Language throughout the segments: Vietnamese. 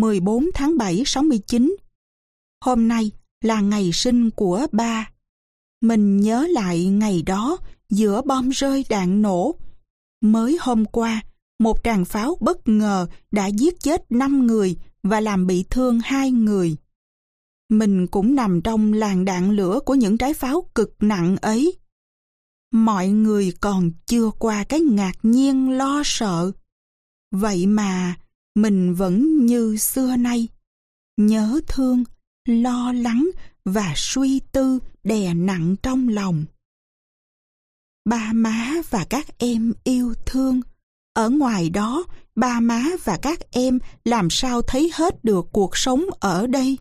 14 tháng 7 69. Hôm nay là ngày sinh của ba. Mình nhớ lại ngày đó giữa bom rơi đạn nổ. Mới hôm qua, một tràng pháo bất ngờ đã giết chết 5 người và làm bị thương hai người. Mình cũng nằm trong làn đạn lửa của những trái pháo cực nặng ấy. Mọi người còn chưa qua cái ngạc nhiên lo sợ. Vậy mà, mình vẫn như xưa nay, nhớ thương, lo lắng và suy tư đè nặng trong lòng. Ba má và các em yêu thương, ở ngoài đó, ba má và các em làm sao thấy hết được cuộc sống ở đây.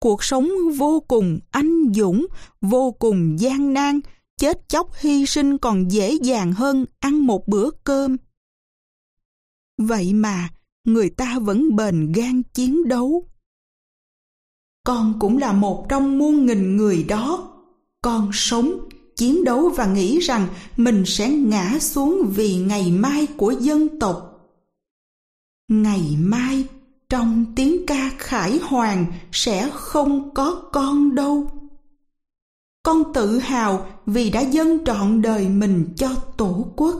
Cuộc sống vô cùng anh dũng, vô cùng gian nan, chết chóc hy sinh còn dễ dàng hơn ăn một bữa cơm. Vậy mà, người ta vẫn bền gan chiến đấu. Con cũng là một trong muôn nghìn người đó. Con sống, chiến đấu và nghĩ rằng mình sẽ ngã xuống vì ngày mai của dân tộc. Ngày mai, trong tiếng ca khải hoàng sẽ không có con đâu. Con tự hào vì đã dâng trọn đời mình cho Tổ quốc.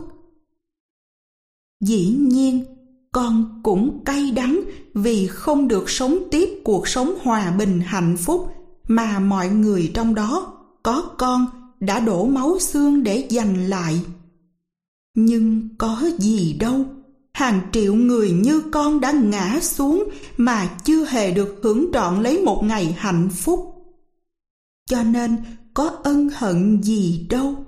Dĩ nhiên, con cũng cay đắng vì không được sống tiếp cuộc sống hòa bình hạnh phúc mà mọi người trong đó có con đã đổ máu xương để giành lại. Nhưng có gì đâu, hàng triệu người như con đã ngã xuống mà chưa hề được hưởng trọn lấy một ngày hạnh phúc. Cho nên có ân hận gì đâu.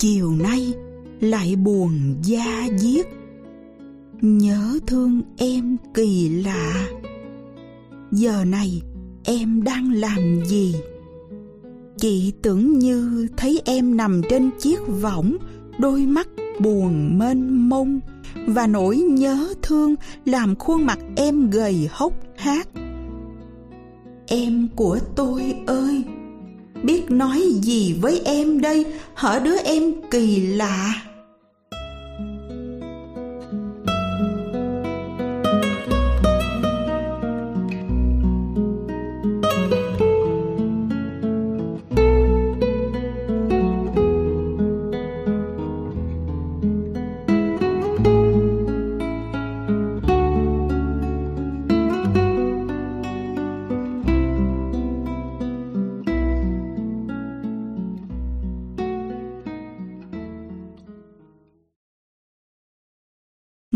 Chiều nay lại buồn da diết. Nhớ thương em kỳ lạ. Giờ này em đang làm gì? Chị tưởng như thấy em nằm trên chiếc võng, đôi mắt buồn mênh mông, và nỗi nhớ thương làm khuôn mặt em gầy hốc hác. Em của tôi ơi! Biết nói gì với em đây? Hở đứa em kỳ lạ.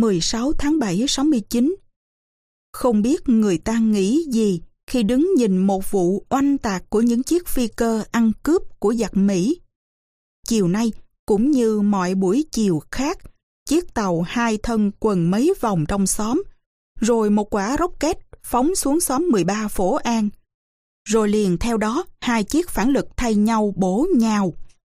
16 tháng 7 69. Không biết người ta nghĩ gì khi đứng nhìn một vụ oanh tạc của những chiếc phi cơ ăn cướp của giặc Mỹ. Chiều nay, cũng như mọi buổi chiều khác, chiếc tàu hai thân quần mấy vòng trong xóm, rồi một quả rocket phóng xuống xóm 13 Phổ An. Rồi liền theo đó, hai chiếc phản lực thay nhau bổ nhào.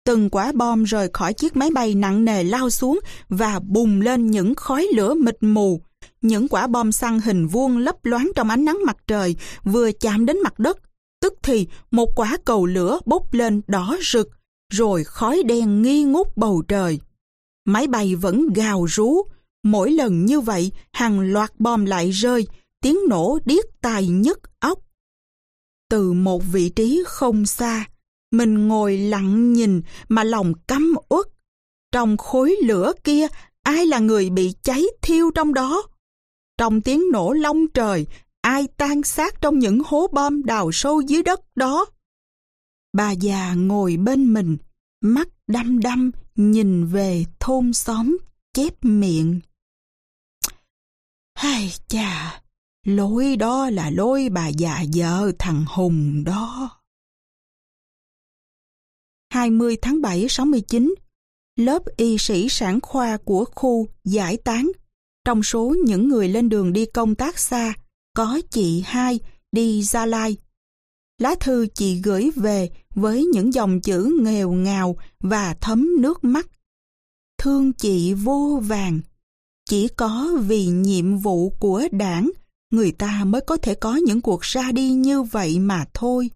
Từng quả bom rời khỏi chiếc máy bay nặng nề lao xuống và bùng lên những khói lửa mịt mù. Những quả bom xăng hình vuông lấp loáng trong ánh nắng mặt trời vừa chạm đến mặt đất. Tức thì một quả cầu lửa bốc lên đỏ rực, rồi khói đen nghi ngút bầu trời. Máy bay vẫn gào rú. Mỗi lần như vậy, hàng loạt bom lại rơi, tiếng nổ điếc tai nhức óc. Từ một vị trí không xa, mình ngồi lặng nhìn mà lòng căm uất. Trong khối lửa kia, ai là người bị cháy thiêu trong đó? Trong tiếng nổ long trời, ai tan xác trong những hố bom đào sâu dưới đất đó? Bà già ngồi bên mình, mắt đăm đăm nhìn về thôn xóm chép miệng. hay chà, lối đó là lối bà già vợ thằng Hùng đó. 20 tháng 7 69 lớp y sĩ sản khoa của khu giải tán. Trong số những người lên đường đi công tác xa, có chị hai đi Gia Lai. Lá thư chị gửi về với những dòng chữ nghèo ngào và thấm nước mắt. Thương chị vô vàng. Chỉ có vì nhiệm vụ của đảng, người ta mới có thể có những cuộc ra đi như vậy mà thôi.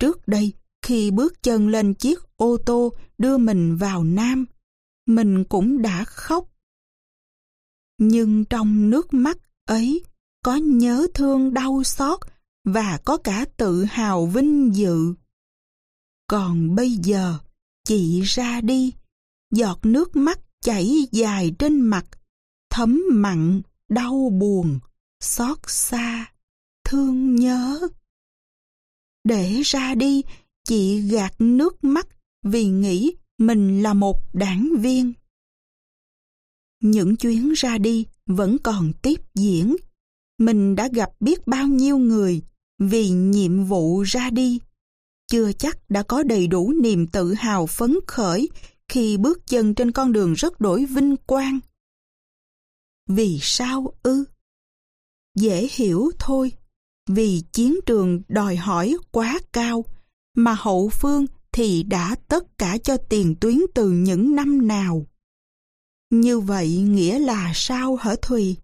Trước đây, khi bước chân lên chiếc ô tô đưa mình vào Nam, mình cũng đã khóc. Nhưng trong nước mắt ấy có nhớ thương đau xót và có cả tự hào vinh dự. Còn bây giờ, chị ra đi, giọt nước mắt chảy dài trên mặt, thấm mặn, đau buồn, xót xa, thương nhớ. Để ra đi, chị gạt nước mắt vì nghĩ mình là một đảng viên. Những chuyến ra đi vẫn còn tiếp diễn. Mình đã gặp biết bao nhiêu người vì nhiệm vụ ra đi. Chưa chắc đã có đầy đủ niềm tự hào phấn khởi khi bước chân trên con đường rất đổi vinh quang. Vì sao ư? Dễ hiểu thôi, vì chiến trường đòi hỏi quá cao, mà hậu phương thì đã tất cả cho tiền tuyến từ những năm nào. Như vậy nghĩa là sao hở Thùy?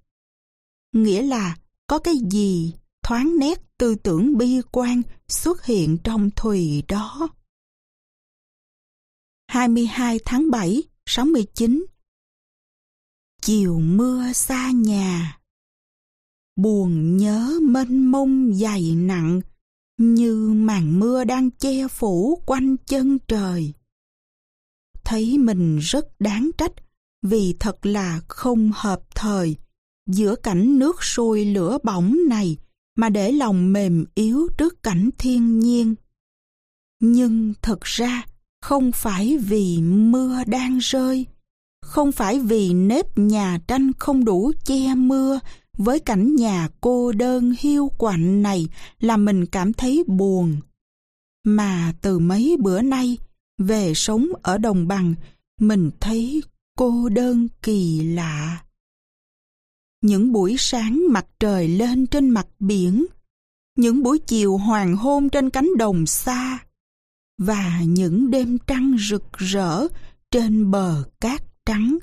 Nghĩa là có cái gì thoáng nét tư tưởng bi quan xuất hiện trong Thùy đó. 22 tháng 7, 69 Chiều mưa xa nhà Buồn nhớ mênh mông dày nặng như màn mưa đang che phủ quanh chân trời. Thấy mình rất đáng trách Vì thật là không hợp thời Giữa cảnh nước sôi lửa bỏng này Mà để lòng mềm yếu trước cảnh thiên nhiên. Nhưng thật ra không phải vì mưa đang rơi, không phải vì nếp nhà tranh không đủ che mưa với cảnh nhà cô đơn hiu quạnh này là mình cảm thấy buồn. Mà từ mấy bữa nay, về sống ở đồng bằng, mình thấy cô đơn kỳ lạ. Những buổi sáng mặt trời lên trên mặt biển, những buổi chiều hoàng hôn trên cánh đồng xa, và những đêm trăng rực rỡ trên bờ cát trắng.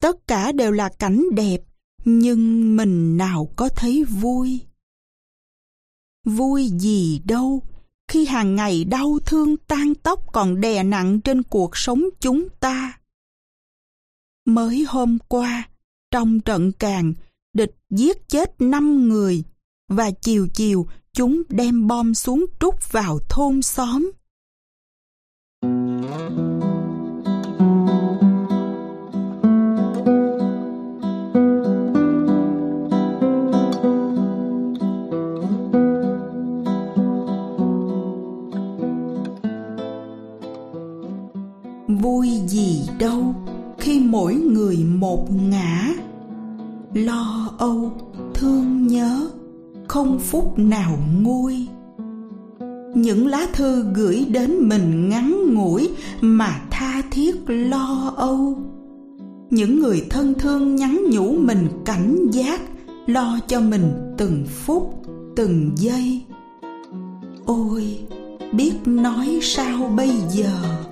Tất cả đều là cảnh đẹp, nhưng mình nào có thấy vui. Vui gì đâu, khi hàng ngày đau thương tan tóc còn đè nặng trên cuộc sống chúng ta. Mới hôm qua, trong trận càng, địch giết chết năm người, và chiều chiều chúng đem bom xuống trút vào thôn xóm. Đâu khi mỗi người một ngã. Lo âu, thương nhớ, không phút nào nguôi. Những lá thư gửi đến mình ngắn ngủi mà tha thiết lo âu. Những người thân thương nhắn nhủ mình cảnh giác lo cho mình từng phút từng giây. Ôi biết nói sao bây giờ?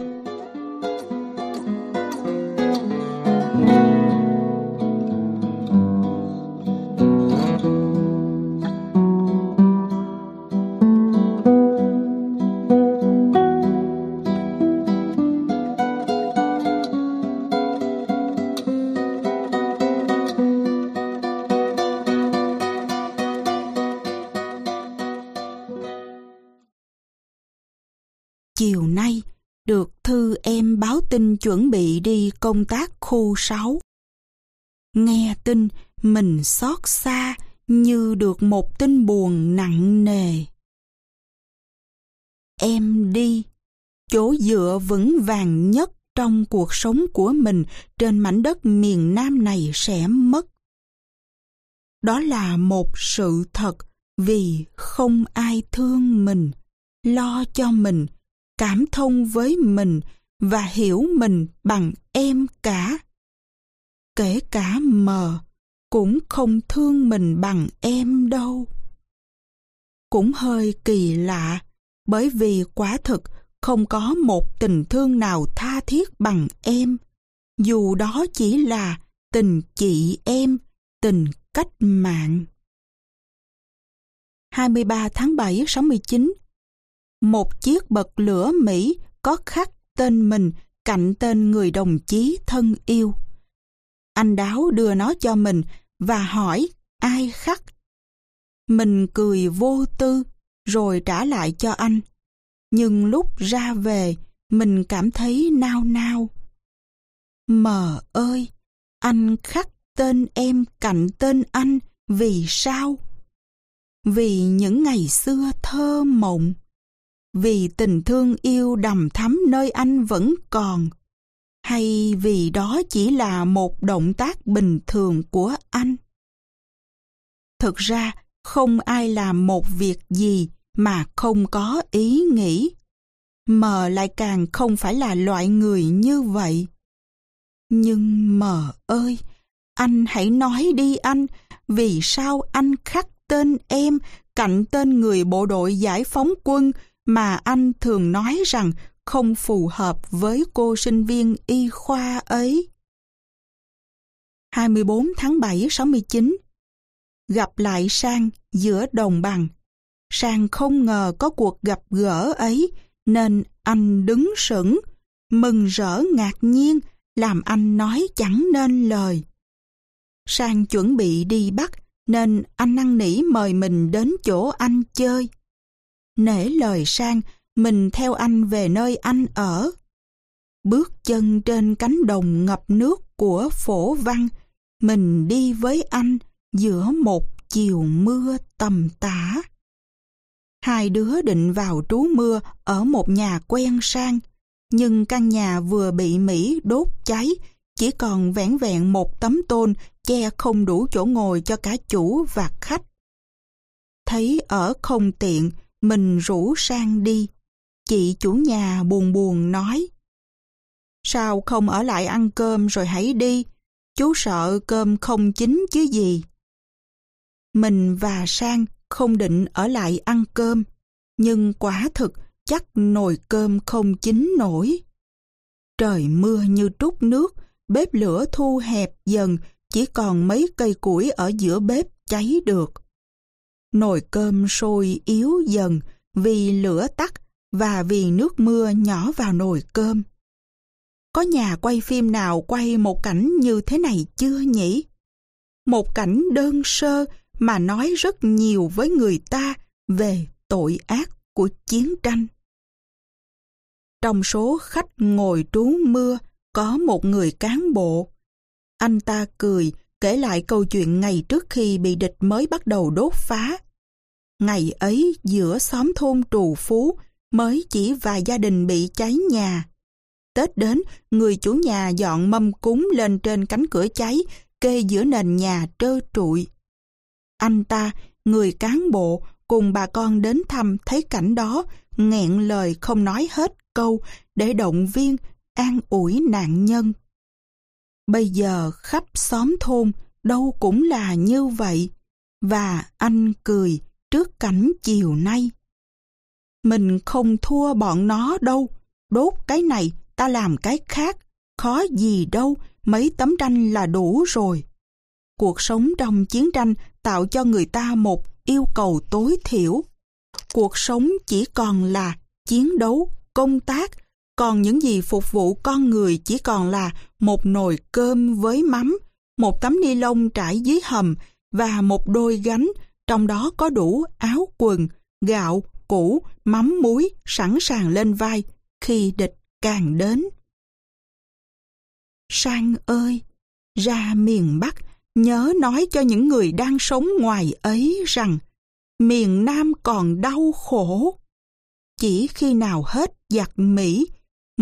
Tin chuẩn bị đi công tác khu 6. Nghe tin mình xót xa như được một tin buồn nặng nề. Em đi, chỗ dựa vững vàng nhất trong cuộc sống của mình trên mảnh đất miền Nam này sẽ mất. Đó là một sự thật vì không ai thương mình, lo cho mình, cảm thông với mình và hiểu mình bằng em cả. Kể cả mờ cũng không thương mình bằng em đâu. Cũng hơi kỳ lạ, bởi vì quả thực không có một tình thương nào tha thiết bằng em, dù đó chỉ là tình chị em, tình cách mạng. 23 tháng 7 69 Một chiếc bật lửa Mỹ có khắc tên mình cạnh tên người đồng chí thân yêu. Anh Đáo đưa nó cho mình và hỏi ai khắc. Mình cười vô tư rồi trả lại cho anh. Nhưng lúc ra về, mình cảm thấy nao nao. Mờ ơi, anh khắc tên em cạnh tên anh vì sao? Vì những ngày xưa thơ mộng, vì tình thương yêu đầm thắm nơi anh vẫn còn, hay vì đó chỉ là một động tác bình thường của anh? Thực ra, không ai làm một việc gì mà không có ý nghĩ. Mờ lại càng không phải là loại người như vậy. Nhưng mờ ơi, anh hãy nói đi anh, vì sao anh khắc tên em cạnh tên người bộ đội giải phóng quân mà anh thường nói rằng không phù hợp với cô sinh viên y khoa ấy. 24 tháng 7 69 Gặp lại Sang giữa đồng bằng. Sang không ngờ có cuộc gặp gỡ ấy nên anh đứng sững, mừng rỡ ngạc nhiên làm anh nói chẳng nên lời. Sang chuẩn bị đi bắt nên anh năn nỉ mời mình đến chỗ anh chơi. Nể lời Sang, mình theo anh về nơi anh ở. Bước chân trên cánh đồng ngập nước của phổ văn, mình đi với anh giữa một chiều mưa tầm tã. Hai đứa định vào trú mưa ở một nhà quen sang, nhưng căn nhà vừa bị Mỹ đốt cháy, chỉ còn vẻn vẹn một tấm tôn che không đủ chỗ ngồi cho cả chủ và khách. Thấy ở không tiện, mình rủ sang đi. Chị chủ nhà buồn buồn nói. Sao không ở lại ăn cơm rồi hãy đi? Chú sợ cơm không chín chứ gì. Mình và Sang không định ở lại ăn cơm, nhưng quả thực chắc nồi cơm không chín nổi. Trời mưa như trút nước, bếp lửa thu hẹp dần, chỉ còn mấy cây củi ở giữa bếp cháy được. Nồi cơm sôi yếu dần vì lửa tắt và vì nước mưa nhỏ vào nồi cơm. Có nhà quay phim nào quay một cảnh như thế này chưa nhỉ? Một cảnh đơn sơ mà nói rất nhiều với người ta về tội ác của chiến tranh. Trong số khách ngồi trú mưa có một người cán bộ. Anh ta cười kể lại câu chuyện ngày trước khi bị địch mới bắt đầu đốt phá. Ngày ấy giữa xóm thôn trù phú mới chỉ vài gia đình bị cháy nhà. Tết đến, người chủ nhà dọn mâm cúng lên trên cánh cửa cháy, kê giữa nền nhà trơ trụi. Anh ta, người cán bộ, cùng bà con đến thăm thấy cảnh đó, nghẹn lời không nói hết câu để động viên, an ủi nạn nhân. Bây giờ khắp xóm thôn đâu cũng là như vậy, và anh cười trước cảnh chiều nay. Mình không thua bọn nó đâu, đốt cái này ta làm cái khác, khó gì đâu, mấy tấm tranh là đủ rồi. Cuộc sống trong chiến tranh tạo cho người ta một yêu cầu tối thiểu. Cuộc sống chỉ còn là chiến đấu, công tác, còn những gì phục vụ con người chỉ còn là một nồi cơm với mắm, một tấm ni lông trải dưới hầm và một đôi gánh, trong đó có đủ áo quần, gạo, củ, mắm muối sẵn sàng lên vai khi địch càng đến. Sang ơi, ra miền Bắc nhớ nói cho những người đang sống ngoài ấy rằng miền Nam còn đau khổ. Chỉ khi nào hết giặc Mỹ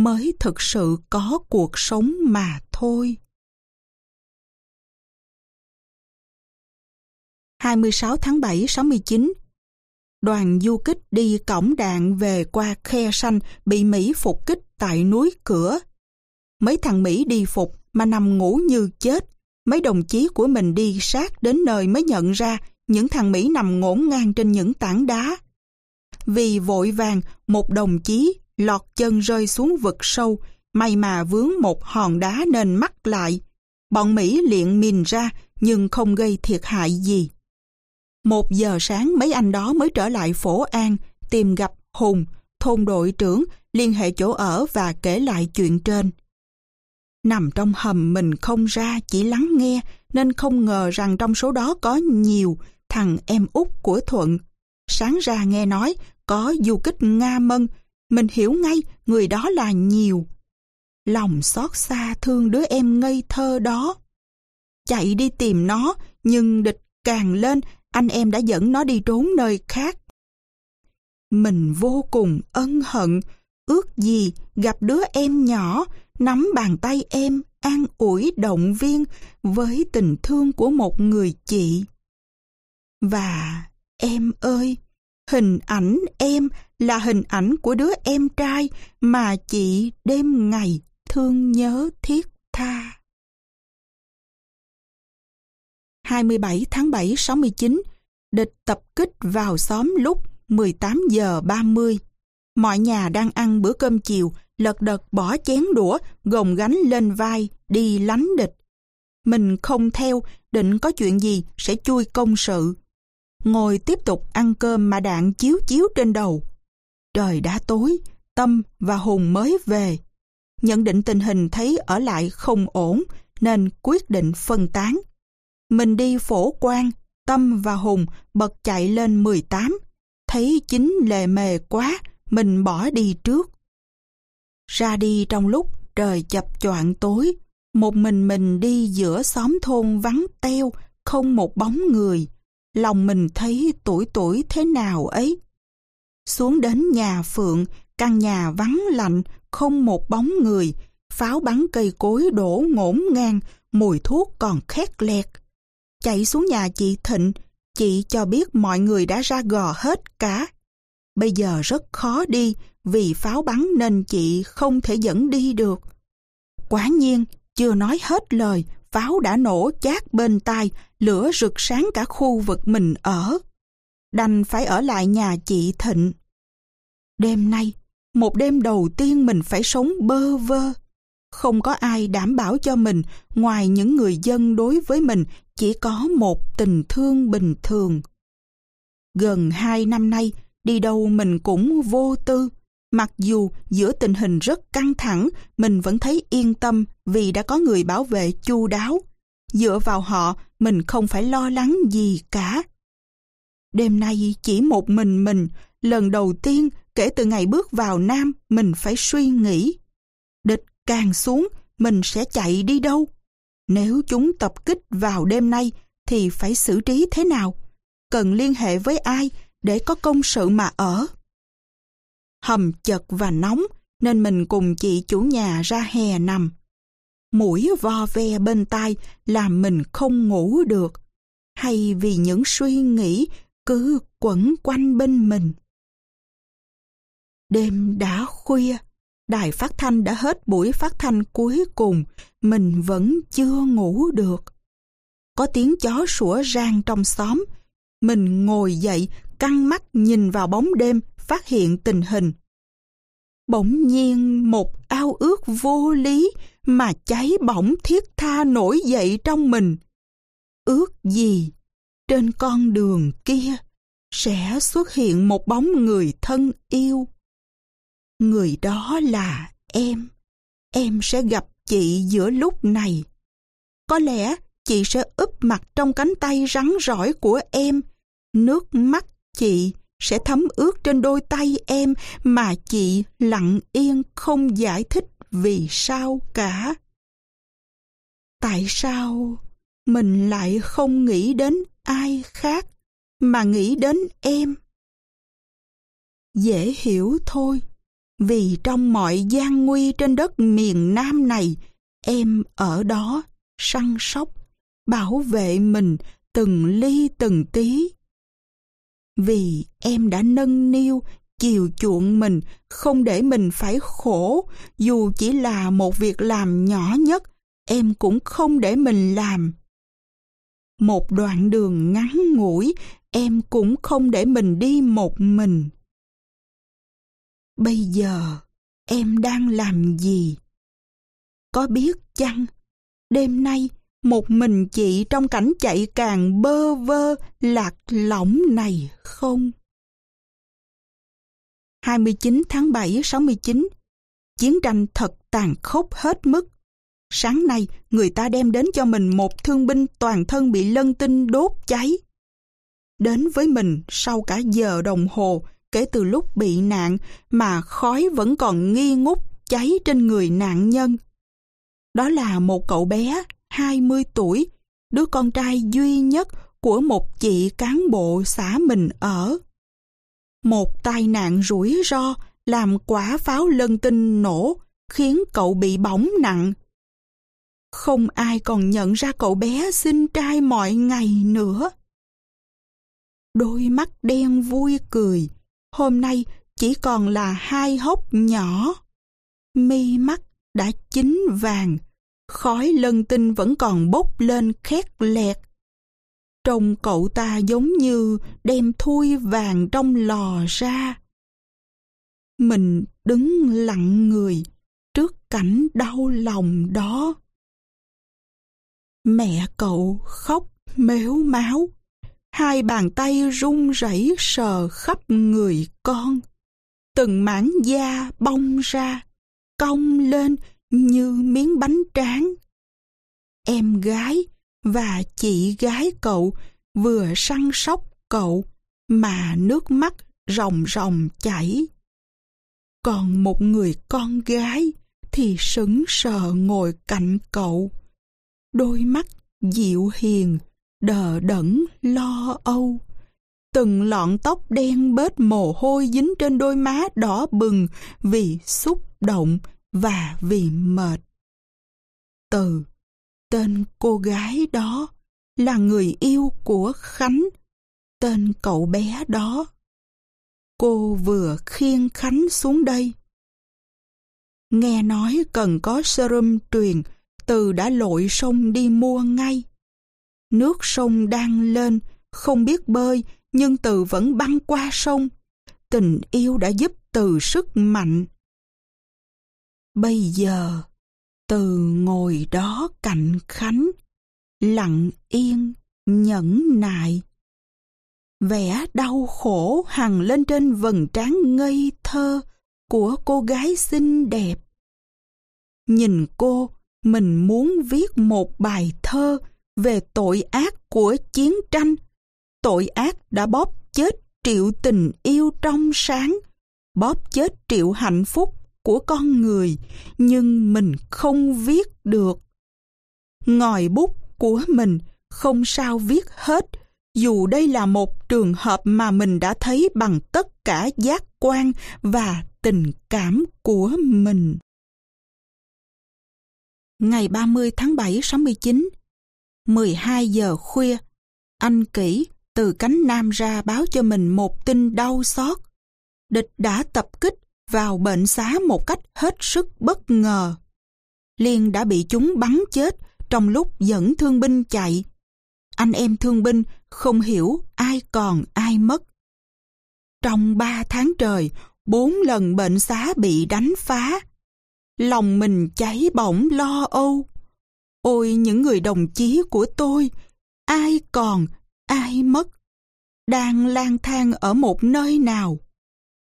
mới thực sự có cuộc sống mà thôi. 26 tháng 7 69 đoàn du kích đi cổng đạn về qua khe xanh bị Mỹ phục kích tại núi cửa. Mấy thằng Mỹ đi phục mà nằm ngủ như chết. Mấy đồng chí của mình đi sát đến nơi mới nhận ra những thằng Mỹ nằm ngổn ngang trên những tảng đá. Vì vội vàng, một đồng chí lọt chân rơi xuống vực sâu, may mà vướng một hòn đá nên mắc lại. Bọn Mỹ liện mìn ra nhưng không gây thiệt hại gì. Một giờ sáng mấy anh đó mới trở lại Phổ An tìm gặp Hùng, thôn đội trưởng, liên hệ chỗ ở và kể lại chuyện trên. Nằm trong hầm mình không ra chỉ lắng nghe nên không ngờ rằng trong số đó có nhiều thằng em út của Thuận. Sáng ra nghe nói có du kích Nga Mân, mình hiểu ngay người đó là nhiều. Lòng xót xa thương đứa em ngây thơ đó. Chạy đi tìm nó, nhưng địch càng lên, anh em đã dẫn nó đi trốn nơi khác. Mình vô cùng ân hận, ước gì gặp đứa em nhỏ, nắm bàn tay em, an ủi động viên với tình thương của một người chị. Và em ơi, hình ảnh em là hình ảnh của đứa em trai mà chị đêm ngày thương nhớ thiết tha. 27 tháng 7 69, địch tập kích vào xóm lúc 18 giờ 30. Mọi nhà đang ăn bữa cơm chiều, lật đật bỏ chén đũa, gồng gánh lên vai, đi lánh địch. Mình không theo, định có chuyện gì sẽ chui công sự. Ngồi tiếp tục ăn cơm mà đạn chiếu chiếu trên đầu. Trời đã tối, Tâm và Hùng mới về. Nhận định tình hình thấy ở lại không ổn, nên quyết định phân tán. Mình đi phổ quan, Tâm và Hùng bật chạy lên 18. Thấy chính lề mề quá, mình bỏ đi trước. Ra đi trong lúc trời chập choạng tối, một mình mình đi giữa xóm thôn vắng teo, không một bóng người. Lòng mình thấy tuổi tuổi thế nào ấy. Xuống đến nhà Phượng, căn nhà vắng lạnh, không một bóng người, pháo bắn cây cối đổ ngổn ngang, mùi thuốc còn khét lẹt. Chạy xuống nhà chị Thịnh, chị cho biết mọi người đã ra gò hết cả. Bây giờ rất khó đi vì pháo bắn nên chị không thể dẫn đi được. Quả nhiên, chưa nói hết lời, pháo đã nổ chát bên tai, lửa rực sáng cả khu vực mình ở. Đành phải ở lại nhà chị Thịnh. Đêm nay, một đêm đầu tiên mình phải sống bơ vơ. Không có ai đảm bảo cho mình ngoài những người dân đối với mình chỉ có một tình thương bình thường. Gần hai năm nay, đi đâu mình cũng vô tư. Mặc dù giữa tình hình rất căng thẳng, mình vẫn thấy yên tâm vì đã có người bảo vệ chu đáo. Dựa vào họ, mình không phải lo lắng gì cả. Đêm nay chỉ một mình mình, lần đầu tiên kể từ ngày bước vào Nam, mình phải suy nghĩ. Địch càng xuống, mình sẽ chạy đi đâu? Nếu chúng tập kích vào đêm nay, thì phải xử trí thế nào? Cần liên hệ với ai để có công sự mà ở? Hầm chật và nóng, nên mình cùng chị chủ nhà ra hè nằm. Mũi vo ve bên tai làm mình không ngủ được, hay vì những suy nghĩ cứ quẩn quanh bên mình. Đêm đã khuya, đài phát thanh đã hết buổi phát thanh cuối cùng, mình vẫn chưa ngủ được. Có tiếng chó sủa rang trong xóm, mình ngồi dậy, căng mắt nhìn vào bóng đêm, phát hiện tình hình. Bỗng nhiên một ao ước vô lý mà cháy bỏng thiết tha nổi dậy trong mình. Ước gì trên con đường kia sẽ xuất hiện một bóng người thân yêu. Người đó là em. Em sẽ gặp chị giữa lúc này. Có lẽ chị sẽ úp mặt trong cánh tay rắn rỏi của em. Nước mắt chị sẽ thấm ướt trên đôi tay em mà chị lặng yên không giải thích vì sao cả. Tại sao mình lại không nghĩ đến ai khác mà nghĩ đến em? Dễ hiểu thôi, vì trong mọi gian nguy trên đất miền Nam này, em ở đó săn sóc, bảo vệ mình từng ly từng tí vì em đã nâng niu, chiều chuộng mình, không để mình phải khổ, dù chỉ là một việc làm nhỏ nhất, em cũng không để mình làm. Một đoạn đường ngắn ngủi, em cũng không để mình đi một mình. Bây giờ, em đang làm gì? Có biết chăng, đêm nay một mình chị trong cảnh chạy càng bơ vơ lạc lõng này không? 29 tháng 7 69 Chiến tranh thật tàn khốc hết mức. Sáng nay, người ta đem đến cho mình một thương binh toàn thân bị lân tinh đốt cháy. Đến với mình sau cả giờ đồng hồ kể từ lúc bị nạn mà khói vẫn còn nghi ngút cháy trên người nạn nhân. Đó là một cậu bé 20 tuổi, đứa con trai duy nhất của một chị cán bộ xã mình ở. Một tai nạn rủi ro làm quả pháo lân tinh nổ, khiến cậu bị bỏng nặng. Không ai còn nhận ra cậu bé xinh trai mọi ngày nữa. Đôi mắt đen vui cười, hôm nay chỉ còn là hai hốc nhỏ. Mi mắt đã chín vàng, khói lân tinh vẫn còn bốc lên khét lẹt. Trông cậu ta giống như đem thui vàng trong lò ra. Mình đứng lặng người trước cảnh đau lòng đó. Mẹ cậu khóc mếu máu, hai bàn tay run rẩy sờ khắp người con. Từng mảng da bong ra, cong lên như miếng bánh tráng. Em gái và chị gái cậu vừa săn sóc cậu mà nước mắt ròng ròng chảy. Còn một người con gái thì sững sờ ngồi cạnh cậu. Đôi mắt dịu hiền, đờ đẫn lo âu. Từng lọn tóc đen bết mồ hôi dính trên đôi má đỏ bừng vì xúc động và vì mệt. Từ tên cô gái đó là người yêu của Khánh, tên cậu bé đó. Cô vừa khiêng Khánh xuống đây. Nghe nói cần có serum truyền, từ đã lội sông đi mua ngay. Nước sông đang lên, không biết bơi, nhưng từ vẫn băng qua sông. Tình yêu đã giúp từ sức mạnh. Bây giờ, từ ngồi đó cạnh Khánh, lặng yên, nhẫn nại. Vẻ đau khổ hằng lên trên vầng trán ngây thơ của cô gái xinh đẹp. Nhìn cô, mình muốn viết một bài thơ về tội ác của chiến tranh. Tội ác đã bóp chết triệu tình yêu trong sáng, bóp chết triệu hạnh phúc của con người, nhưng mình không viết được. Ngòi bút của mình không sao viết hết, dù đây là một trường hợp mà mình đã thấy bằng tất cả giác quan và tình cảm của mình. Ngày 30 tháng 7 69 12 giờ khuya, anh kỹ từ cánh Nam ra báo cho mình một tin đau xót. Địch đã tập kích vào bệnh xá một cách hết sức bất ngờ. Liên đã bị chúng bắn chết trong lúc dẫn thương binh chạy. Anh em thương binh không hiểu ai còn ai mất. Trong ba tháng trời, bốn lần bệnh xá bị đánh phá. Lòng mình cháy bỏng lo âu. Ôi những người đồng chí của tôi, ai còn, ai mất, đang lang thang ở một nơi nào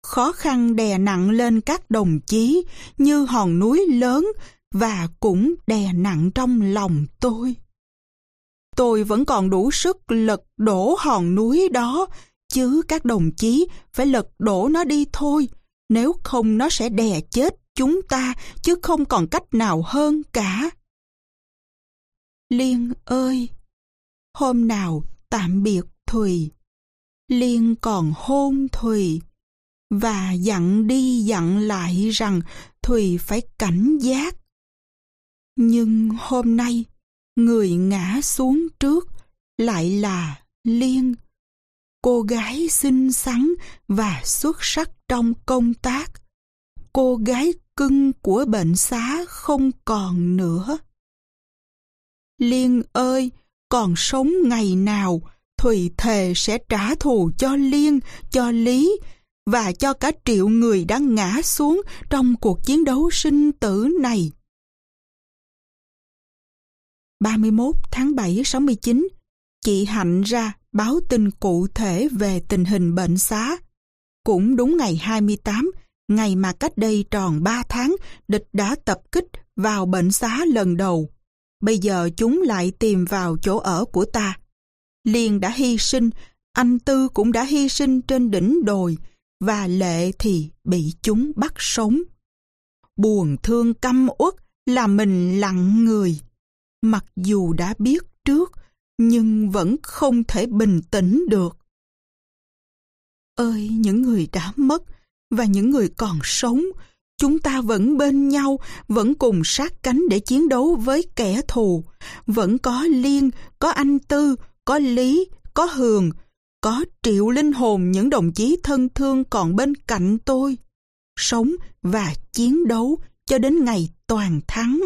khó khăn đè nặng lên các đồng chí như hòn núi lớn và cũng đè nặng trong lòng tôi. Tôi vẫn còn đủ sức lật đổ hòn núi đó, chứ các đồng chí phải lật đổ nó đi thôi, nếu không nó sẽ đè chết chúng ta, chứ không còn cách nào hơn cả. Liên ơi! Hôm nào tạm biệt Thùy. Liên còn hôn Thùy và dặn đi dặn lại rằng Thùy phải cảnh giác. Nhưng hôm nay, người ngã xuống trước lại là Liên. cô gái xinh xắn và xuất sắc trong công tác. Cô gái cưng của bệnh xá không còn nữa. Liên ơi, còn sống ngày nào, Thùy thề sẽ trả thù cho Liên, cho Lý và cho cả triệu người đang ngã xuống trong cuộc chiến đấu sinh tử này. 31 tháng 7 69, chị Hạnh ra báo tin cụ thể về tình hình bệnh xá. Cũng đúng ngày 28, ngày mà cách đây tròn 3 tháng, địch đã tập kích vào bệnh xá lần đầu. Bây giờ chúng lại tìm vào chỗ ở của ta. Liên đã hy sinh, anh Tư cũng đã hy sinh trên đỉnh đồi, và Lệ thì bị chúng bắt sống. Buồn thương căm uất là mình lặng người. Mặc dù đã biết trước, nhưng vẫn không thể bình tĩnh được. Ơi những người đã mất và những người còn sống, chúng ta vẫn bên nhau, vẫn cùng sát cánh để chiến đấu với kẻ thù. Vẫn có Liên, có anh Tư, có Lý, có Hường, có triệu linh hồn những đồng chí thân thương còn bên cạnh tôi. Sống và chiến đấu cho đến ngày toàn thắng.